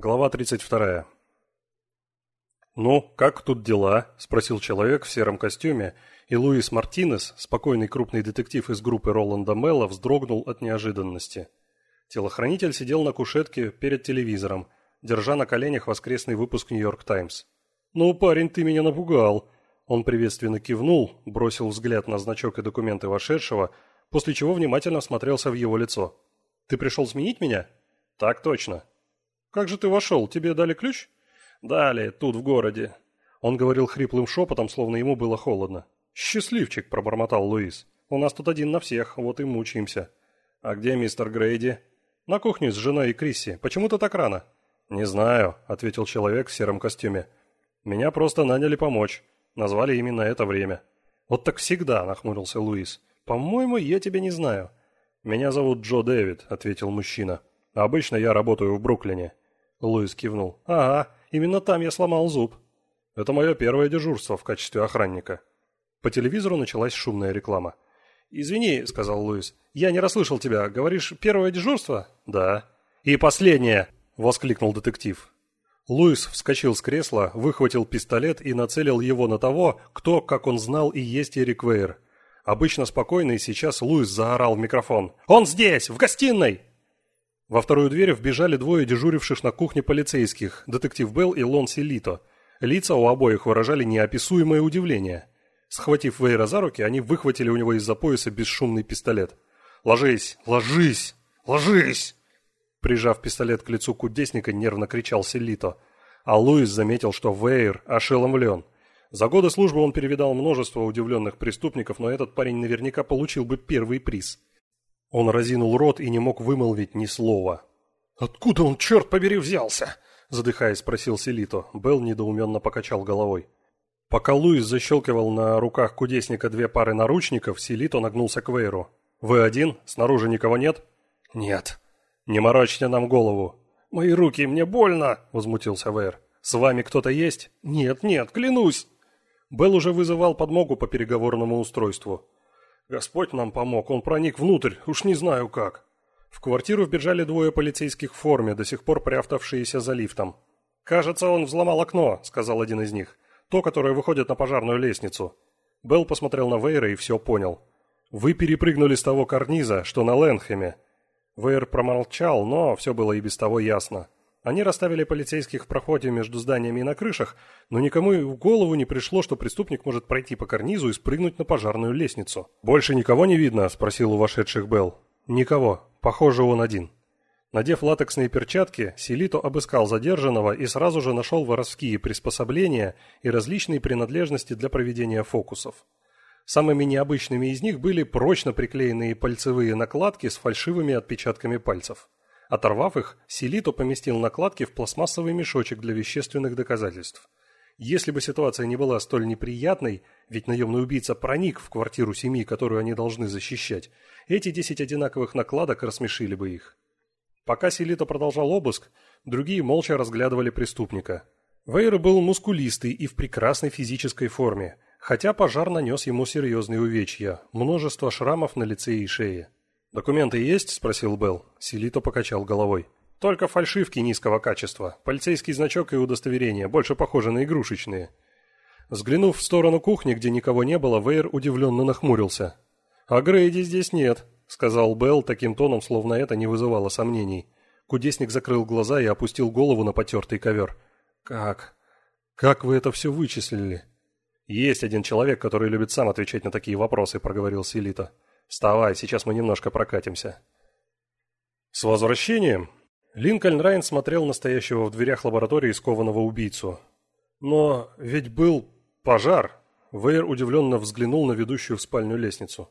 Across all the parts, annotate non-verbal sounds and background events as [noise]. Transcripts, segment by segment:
Глава 32. «Ну, как тут дела?» – спросил человек в сером костюме, и Луис Мартинес, спокойный крупный детектив из группы Роланда Мелла, вздрогнул от неожиданности. Телохранитель сидел на кушетке перед телевизором, держа на коленях воскресный выпуск «Нью-Йорк Таймс». «Ну, парень, ты меня напугал!» Он приветственно кивнул, бросил взгляд на значок и документы вошедшего, после чего внимательно смотрелся в его лицо. «Ты пришел сменить меня?» «Так точно», «Как же ты вошел? Тебе дали ключ?» «Дали, тут, в городе». Он говорил хриплым шепотом, словно ему было холодно. «Счастливчик», – пробормотал Луис. «У нас тут один на всех, вот и мучаемся». «А где мистер Грейди?» «На кухне с женой и Крисси. Почему ты так рано?» «Не знаю», – ответил человек в сером костюме. «Меня просто наняли помочь. Назвали именно это время». «Вот так всегда», – нахмурился Луис. «По-моему, я тебя не знаю». «Меня зовут Джо Дэвид», – ответил мужчина. «Обычно я работаю в Бруклине». Луис кивнул. «Ага, именно там я сломал зуб. Это мое первое дежурство в качестве охранника». По телевизору началась шумная реклама. «Извини», — сказал Луис, — «я не расслышал тебя. Говоришь, первое дежурство?» «Да». «И последнее!» — воскликнул детектив. Луис вскочил с кресла, выхватил пистолет и нацелил его на того, кто, как он знал, и есть Эрик Вейер. Обычно спокойный, сейчас Луис заорал в микрофон. «Он здесь! В гостиной!» Во вторую дверь вбежали двое дежуривших на кухне полицейских, детектив Белл и Лон Селито. Лица у обоих выражали неописуемое удивление. Схватив Вейра за руки, они выхватили у него из-за пояса бесшумный пистолет. «Ложись! Ложись! Ложись!» Прижав пистолет к лицу кудесника, нервно кричал Селито. А Луис заметил, что Вейр ошеломлен. За годы службы он перевидал множество удивленных преступников, но этот парень наверняка получил бы первый приз. Он разинул рот и не мог вымолвить ни слова. «Откуда он, черт побери, взялся?» Задыхаясь, спросил Селито. Белл недоуменно покачал головой. Пока Луис защелкивал на руках кудесника две пары наручников, Селито нагнулся к Вейру. «Вы один? Снаружи никого нет?» «Нет». «Не морочьте нам голову». «Мои руки, мне больно!» – возмутился Вейр. «С вами кто-то есть?» «Нет, нет, клянусь!» Белл уже вызывал подмогу по переговорному устройству. Господь нам помог, он проник внутрь, уж не знаю как. В квартиру вбежали двое полицейских в форме, до сих пор прятавшиеся за лифтом. «Кажется, он взломал окно», — сказал один из них. «То, которое выходит на пожарную лестницу». Белл посмотрел на Вейра и все понял. «Вы перепрыгнули с того карниза, что на Ленхеме». Вейр промолчал, но все было и без того ясно. Они расставили полицейских в проходе между зданиями и на крышах, но никому и в голову не пришло, что преступник может пройти по карнизу и спрыгнуть на пожарную лестницу. «Больше никого не видно?» – спросил у вошедших Белл. «Никого. Похоже, он один». Надев латексные перчатки, Селито обыскал задержанного и сразу же нашел воровские приспособления и различные принадлежности для проведения фокусов. Самыми необычными из них были прочно приклеенные пальцевые накладки с фальшивыми отпечатками пальцев. Оторвав их, Селито поместил накладки в пластмассовый мешочек для вещественных доказательств. Если бы ситуация не была столь неприятной, ведь наемный убийца проник в квартиру семьи, которую они должны защищать, эти десять одинаковых накладок рассмешили бы их. Пока Селито продолжал обыск, другие молча разглядывали преступника. Вейер был мускулистый и в прекрасной физической форме, хотя пожар нанес ему серьезные увечья, множество шрамов на лице и шее. «Документы есть?» – спросил Белл. Селито покачал головой. «Только фальшивки низкого качества. Полицейский значок и удостоверение, больше похожи на игрушечные». Взглянув в сторону кухни, где никого не было, Вейер удивленно нахмурился. «А Грейди здесь нет», – сказал Белл таким тоном, словно это не вызывало сомнений. Кудесник закрыл глаза и опустил голову на потертый ковер. «Как? Как вы это все вычислили?» «Есть один человек, который любит сам отвечать на такие вопросы», – проговорил Селита. Вставай, сейчас мы немножко прокатимся. С возвращением! Линкольн Райн смотрел настоящего в дверях лаборатории скованного убийцу. Но ведь был пожар. Вейер удивленно взглянул на ведущую в спальню лестницу.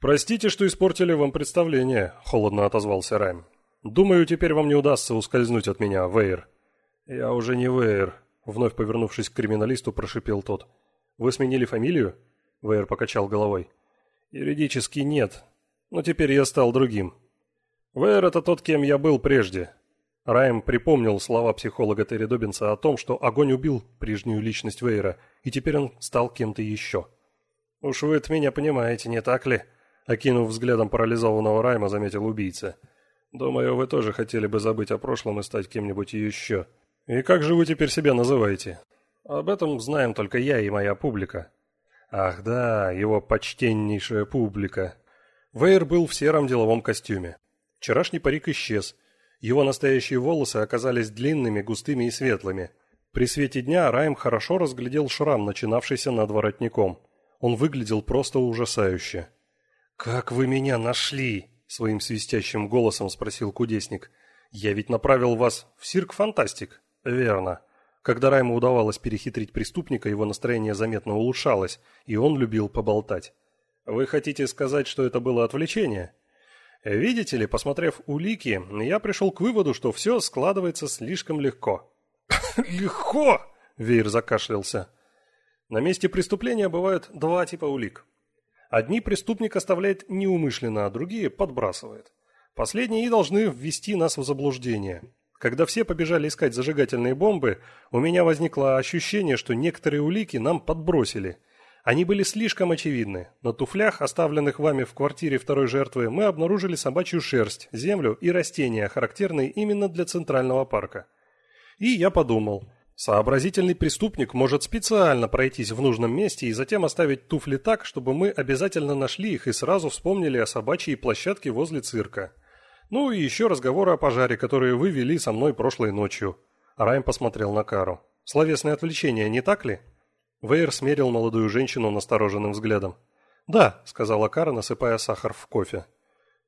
«Простите, что испортили вам представление», — холодно отозвался Райм. «Думаю, теперь вам не удастся ускользнуть от меня, Вейер». «Я уже не Вейер», — вновь повернувшись к криминалисту, прошипел тот. «Вы сменили фамилию?» Вейер покачал головой. Юридически нет, но теперь я стал другим. Вэр — это тот, кем я был прежде. Райм припомнил слова психолога Терри Добинса о том, что огонь убил прежнюю личность Вейра, и теперь он стал кем-то еще. «Уж вы меня понимаете, не так ли?» Окинув взглядом парализованного Райма, заметил убийца. Думаю, вы тоже хотели бы забыть о прошлом и стать кем-нибудь еще. И как же вы теперь себя называете? Об этом знаем только я и моя публика. Ах да, его почтеннейшая публика. Вейер был в сером деловом костюме. Вчерашний парик исчез. Его настоящие волосы оказались длинными, густыми и светлыми. При свете дня Райм хорошо разглядел шрам, начинавшийся над воротником. Он выглядел просто ужасающе. «Как вы меня нашли?» – своим свистящим голосом спросил кудесник. «Я ведь направил вас в цирк Фантастик». «Верно». Когда Райму удавалось перехитрить преступника, его настроение заметно улучшалось, и он любил поболтать. «Вы хотите сказать, что это было отвлечение?» «Видите ли, посмотрев улики, я пришел к выводу, что все складывается слишком легко». [laughs] «Легко!» – Вейер закашлялся. На месте преступления бывают два типа улик. Одни преступник оставляет неумышленно, а другие подбрасывает. Последние и должны ввести нас в заблуждение. Когда все побежали искать зажигательные бомбы, у меня возникло ощущение, что некоторые улики нам подбросили. Они были слишком очевидны. На туфлях, оставленных вами в квартире второй жертвы, мы обнаружили собачью шерсть, землю и растения, характерные именно для Центрального парка. И я подумал, сообразительный преступник может специально пройтись в нужном месте и затем оставить туфли так, чтобы мы обязательно нашли их и сразу вспомнили о собачьей площадке возле цирка. Ну и еще разговоры о пожаре, которые вы вели со мной прошлой ночью. Райм посмотрел на Кару. Словесное отвлечение, не так ли? Вейер смерил молодую женщину настороженным взглядом. «Да», — сказала Кара, насыпая сахар в кофе.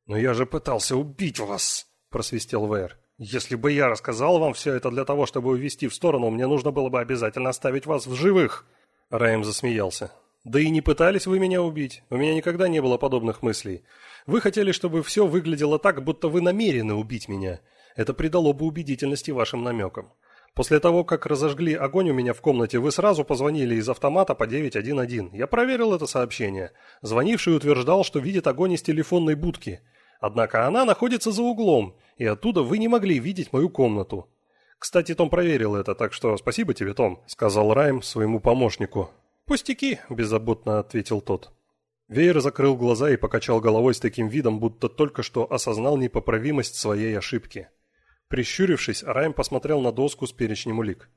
«Но я же пытался убить вас», — просвистел Вейер. «Если бы я рассказал вам все это для того, чтобы увести в сторону, мне нужно было бы обязательно оставить вас в живых». Райм засмеялся. «Да и не пытались вы меня убить. У меня никогда не было подобных мыслей. Вы хотели, чтобы все выглядело так, будто вы намерены убить меня. Это придало бы убедительности вашим намекам. После того, как разожгли огонь у меня в комнате, вы сразу позвонили из автомата по 911. Я проверил это сообщение. Звонивший утверждал, что видит огонь из телефонной будки. Однако она находится за углом, и оттуда вы не могли видеть мою комнату. Кстати, Том проверил это, так что спасибо тебе, Том, сказал Райм своему помощнику. Пустяки, беззаботно ответил тот. Веер закрыл глаза и покачал головой с таким видом, будто только что осознал непоправимость своей ошибки. Прищурившись, Райм посмотрел на доску с перечнем улик.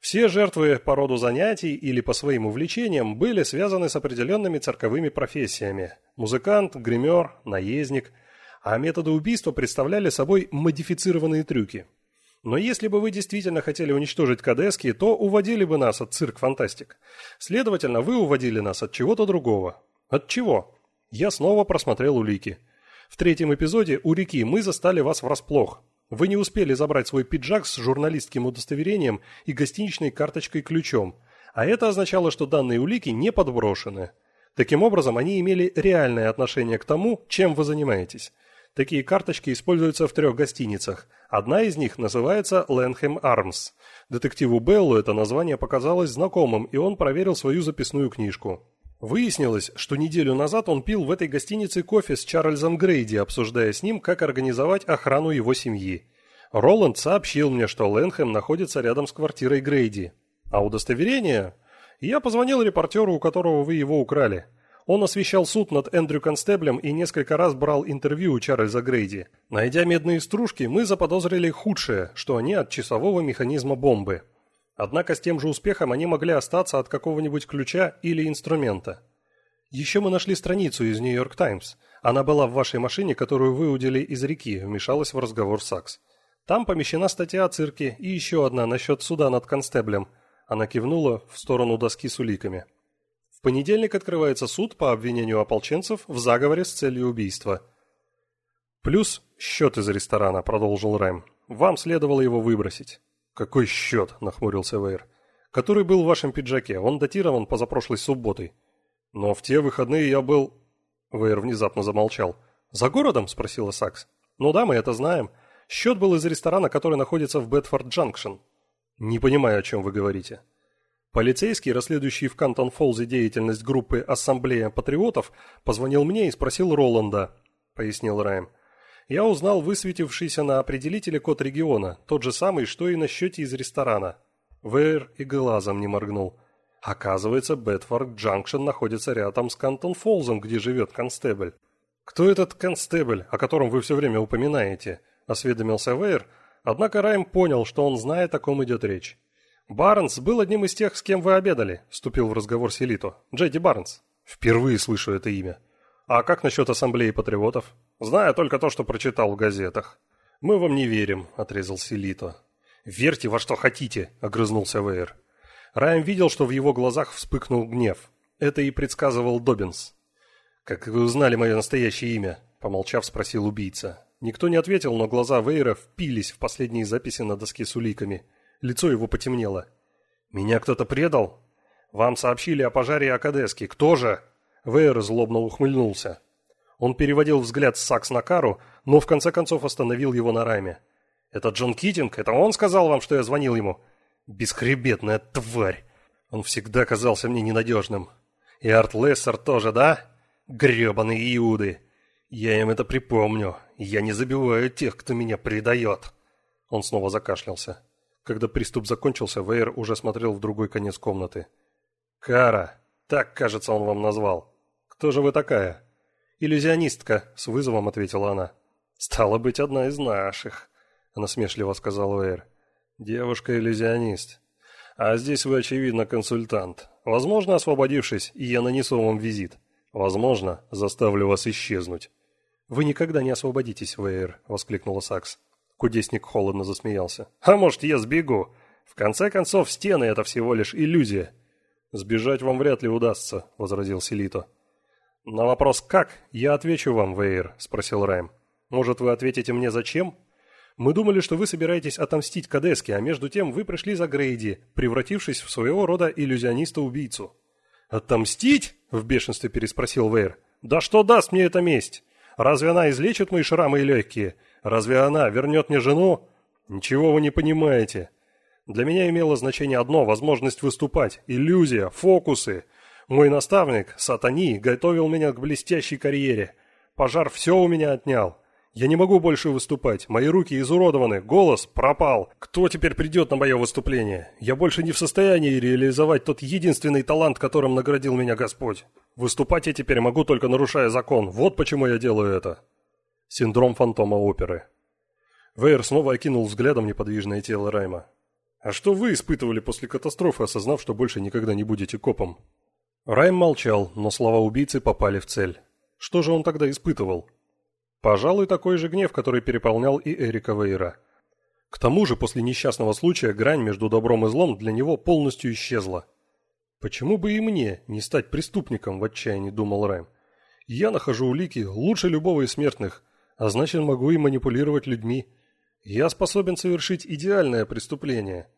Все жертвы по роду занятий или по своим увлечениям были связаны с определенными цирковыми профессиями – музыкант, гример, наездник, а методы убийства представляли собой модифицированные трюки. Но если бы вы действительно хотели уничтожить Кадески, то уводили бы нас от цирк Фантастик. Следовательно, вы уводили нас от чего-то другого, от чего? Я снова просмотрел улики. В третьем эпизоде у реки мы застали вас врасплох. Вы не успели забрать свой пиджак с журналистским удостоверением и гостиничной карточкой-ключом, а это означало, что данные улики не подброшены. Таким образом, они имели реальное отношение к тому, чем вы занимаетесь. Такие карточки используются в трех гостиницах. Одна из них называется Лэнхэм Армс. Детективу Беллу это название показалось знакомым, и он проверил свою записную книжку. Выяснилось, что неделю назад он пил в этой гостинице кофе с Чарльзом Грейди, обсуждая с ним, как организовать охрану его семьи. Роланд сообщил мне, что Лэнхэм находится рядом с квартирой Грейди. А удостоверение? Я позвонил репортеру, у которого вы его украли. Он освещал суд над Эндрю Констеблем и несколько раз брал интервью у Чарльза Грейди. Найдя медные стружки, мы заподозрили худшее, что они от часового механизма бомбы. Однако с тем же успехом они могли остаться от какого-нибудь ключа или инструмента. Еще мы нашли страницу из Нью-Йорк Таймс. Она была в вашей машине, которую выудили из реки, вмешалась в разговор Сакс. Там помещена статья о цирке и еще одна насчет суда над констеблем. Она кивнула в сторону доски с уликами. Понедельник открывается суд по обвинению ополченцев в заговоре с целью убийства. Плюс счет из ресторана, продолжил Рэм. Вам следовало его выбросить. «Какой счет?» – нахмурился Вейр. «Который был в вашем пиджаке. Он датирован позапрошлой субботой». «Но в те выходные я был...» Вейр внезапно замолчал. «За городом?» – спросила Сакс. «Ну да, мы это знаем. Счет был из ресторана, который находится в Бетфорд-Джанкшн». «Не понимаю, о чем вы говорите». Полицейский, расследующий в Кантон-Фолзе деятельность группы «Ассамблея патриотов», позвонил мне и спросил Роланда, — пояснил Райм я узнал высветившийся на определителе код региона, тот же самый, что и на счете из ресторана. Вэр и глазом не моргнул. Оказывается, Бетфорд Джанкшн находится рядом с Кантон Фолзом, где живет констебль. «Кто этот констебль, о котором вы все время упоминаете?» – осведомился Вейер, однако Райм понял, что он знает, о ком идет речь. «Барнс был одним из тех, с кем вы обедали», – вступил в разговор Селито. «Джеди Барнс». «Впервые слышу это имя». «А как насчет ассамблеи патриотов?» «Знаю только то, что прочитал в газетах». «Мы вам не верим», – отрезал Селито. «Верьте во что хотите», – огрызнулся Вейер. Райм видел, что в его глазах вспыхнул гнев. Это и предсказывал Добинс. «Как вы узнали мое настоящее имя?» – помолчав, спросил убийца. Никто не ответил, но глаза Вейера впились в последние записи на доске с уликами. Лицо его потемнело. «Меня кто-то предал? Вам сообщили о пожаре Акадески. Кто же?» Вейер злобно ухмыльнулся. Он переводил взгляд с Сакс на Кару, но в конце концов остановил его на раме. «Это Джон Китинг? Это он сказал вам, что я звонил ему?» «Бесхребетная тварь! Он всегда казался мне ненадежным. И Арт Лессер тоже, да?» Гребаные иуды! Я им это припомню. Я не забиваю тех, кто меня предает. Он снова закашлялся. Когда приступ закончился, Вейер уже смотрел в другой конец комнаты. «Кара! Так, кажется, он вам назвал. Кто же вы такая?» «Иллюзионистка», — с вызовом ответила она. «Стало быть, одна из наших», — она смешливо сказала Вейер. «Девушка-иллюзионист. А здесь вы, очевидно, консультант. Возможно, освободившись, я нанесу вам визит». Возможно, заставлю вас исчезнуть. Вы никогда не освободитесь, Вейер, воскликнула Сакс. Кудесник холодно засмеялся. А может, я сбегу? В конце концов, стены это всего лишь иллюзия. Сбежать вам вряд ли удастся, возразил Селито. На вопрос «как?» я отвечу вам, Вейер, спросил Райм. Может, вы ответите мне зачем? Мы думали, что вы собираетесь отомстить Кадеске, а между тем вы пришли за Грейди, превратившись в своего рода иллюзиониста-убийцу. «Отомстить?» – в бешенстве переспросил Вейр. «Да что даст мне эта месть? Разве она излечит мои шрамы и легкие? Разве она вернет мне жену? Ничего вы не понимаете. Для меня имело значение одно – возможность выступать, иллюзия, фокусы. Мой наставник, Сатани, готовил меня к блестящей карьере. Пожар все у меня отнял. Я не могу больше выступать. Мои руки изуродованы, голос пропал. Кто теперь придет на мое выступление? Я больше не в состоянии реализовать тот единственный талант, которым наградил меня Господь. Выступать я теперь могу только нарушая закон. Вот почему я делаю это. Синдром фантома оперы. Вейер снова окинул взглядом неподвижное тело Райма. «А что вы испытывали после катастрофы, осознав, что больше никогда не будете копом?» Райм молчал, но слова убийцы попали в цель. Что же он тогда испытывал? Пожалуй, такой же гнев, который переполнял и Эрика Вейра. К тому же, после несчастного случая, грань между добром и злом для него полностью исчезла. «Почему бы и мне не стать преступником?» – в отчаянии думал Райм. «Я нахожу улики лучше любого из смертных, а значит, могу и манипулировать людьми. Я способен совершить идеальное преступление».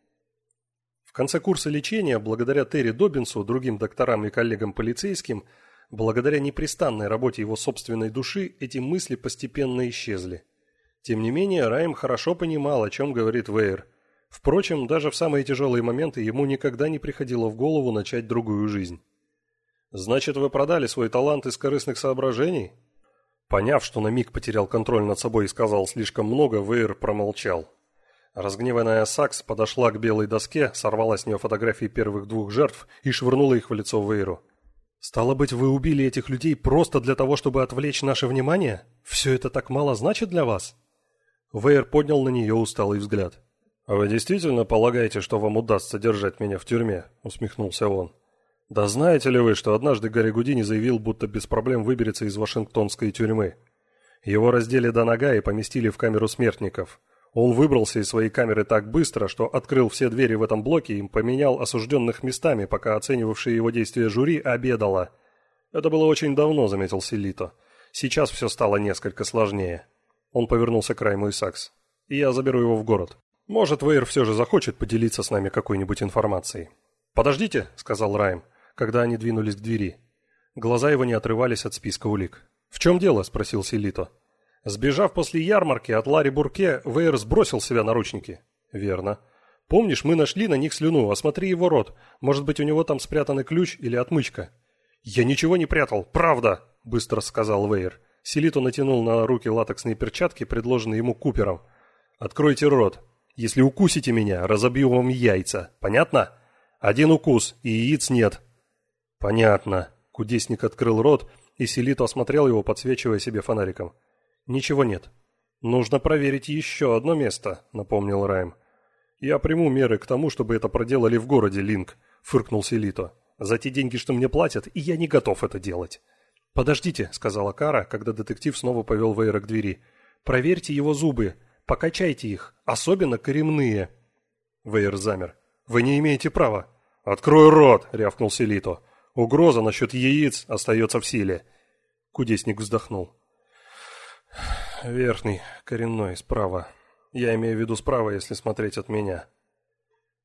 В конце курса лечения, благодаря Терри Добинсу, другим докторам и коллегам-полицейским – Благодаря непрестанной работе его собственной души эти мысли постепенно исчезли. Тем не менее, Райм хорошо понимал, о чем говорит Вейер. Впрочем, даже в самые тяжелые моменты ему никогда не приходило в голову начать другую жизнь. «Значит, вы продали свой талант из корыстных соображений?» Поняв, что на миг потерял контроль над собой и сказал слишком много, Вейер промолчал. Разгневанная Сакс подошла к белой доске, сорвала с нее фотографии первых двух жертв и швырнула их в лицо Вейру. «Стало быть, вы убили этих людей просто для того, чтобы отвлечь наше внимание? Все это так мало значит для вас?» Вейер поднял на нее усталый взгляд. «А вы действительно полагаете, что вам удастся держать меня в тюрьме?» – усмехнулся он. «Да знаете ли вы, что однажды Гарри Гудини заявил, будто без проблем выберется из Вашингтонской тюрьмы? Его раздели до нога и поместили в камеру смертников. Он выбрался из своей камеры так быстро, что открыл все двери в этом блоке и поменял осужденных местами, пока оценивавшие его действия жюри обедало. Это было очень давно, заметил Селито. Сейчас все стало несколько сложнее. Он повернулся к Райму и Сакс. И я заберу его в город. Может, Вейр все же захочет поделиться с нами какой-нибудь информацией. «Подождите», — сказал Райм, когда они двинулись к двери. Глаза его не отрывались от списка улик. «В чем дело?» — спросил Селито. Сбежав после ярмарки от Ларри Бурке, Вейер сбросил себя наручники. Верно. Помнишь, мы нашли на них слюну, осмотри его рот. Может быть, у него там спрятанный ключ или отмычка. Я ничего не прятал, правда, быстро сказал Вейер. Селито натянул на руки латексные перчатки, предложенные ему Купером. Откройте рот. Если укусите меня, разобью вам яйца. Понятно? Один укус, и яиц нет. Понятно. Кудесник открыл рот и Селито осмотрел его, подсвечивая себе фонариком. «Ничего нет». «Нужно проверить еще одно место», — напомнил Райм. «Я приму меры к тому, чтобы это проделали в городе, Линк», — фыркнул Селито. «За те деньги, что мне платят, и я не готов это делать». «Подождите», — сказала Кара, когда детектив снова повел Вейра к двери. «Проверьте его зубы, покачайте их, особенно коренные». Вейер замер. «Вы не имеете права». «Открой рот!» — рявкнул Селито. «Угроза насчет яиц остается в силе». Кудесник вздохнул. «Верхний, коренной, справа. Я имею в виду справа, если смотреть от меня».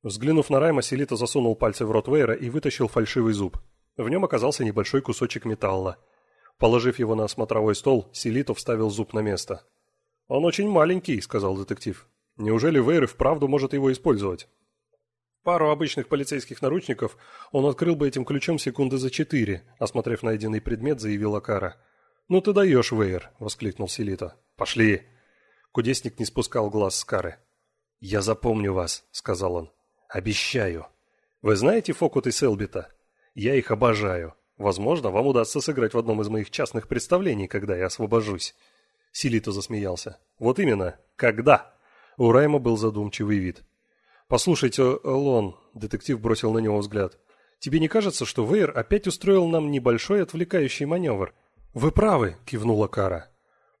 Взглянув на Райма, Селито засунул пальцы в рот Вейра и вытащил фальшивый зуб. В нем оказался небольшой кусочек металла. Положив его на смотровой стол, Селито вставил зуб на место. «Он очень маленький», — сказал детектив. «Неужели Вейр вправду может его использовать?» Пару обычных полицейских наручников он открыл бы этим ключом секунды за четыре, осмотрев найденный предмет, заявила Кара. «Ну ты даешь, Вейер!» — воскликнул Селито. «Пошли!» Кудесник не спускал глаз с Кары. «Я запомню вас», — сказал он. «Обещаю. Вы знаете Фокут и Селбита? Я их обожаю. Возможно, вам удастся сыграть в одном из моих частных представлений, когда я освобожусь». Селито засмеялся. «Вот именно. Когда?» У Райма был задумчивый вид. «Послушайте, Лон», — детектив бросил на него взгляд, — «тебе не кажется, что Вейер опять устроил нам небольшой отвлекающий маневр?» «Вы правы», — кивнула Кара.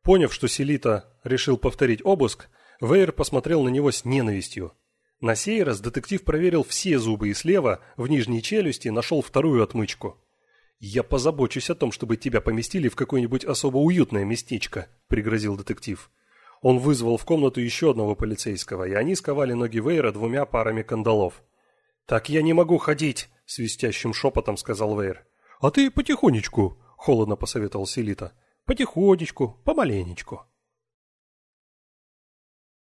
Поняв, что Селита решил повторить обыск, Вейер посмотрел на него с ненавистью. На сей раз детектив проверил все зубы и слева, в нижней челюсти, нашел вторую отмычку. «Я позабочусь о том, чтобы тебя поместили в какое-нибудь особо уютное местечко», — пригрозил детектив. Он вызвал в комнату еще одного полицейского, и они сковали ноги Вейра двумя парами кандалов. «Так я не могу ходить!» — свистящим шепотом сказал Вейр. «А ты потихонечку!» — холодно посоветовал Селита. «Потихонечку, помаленечку».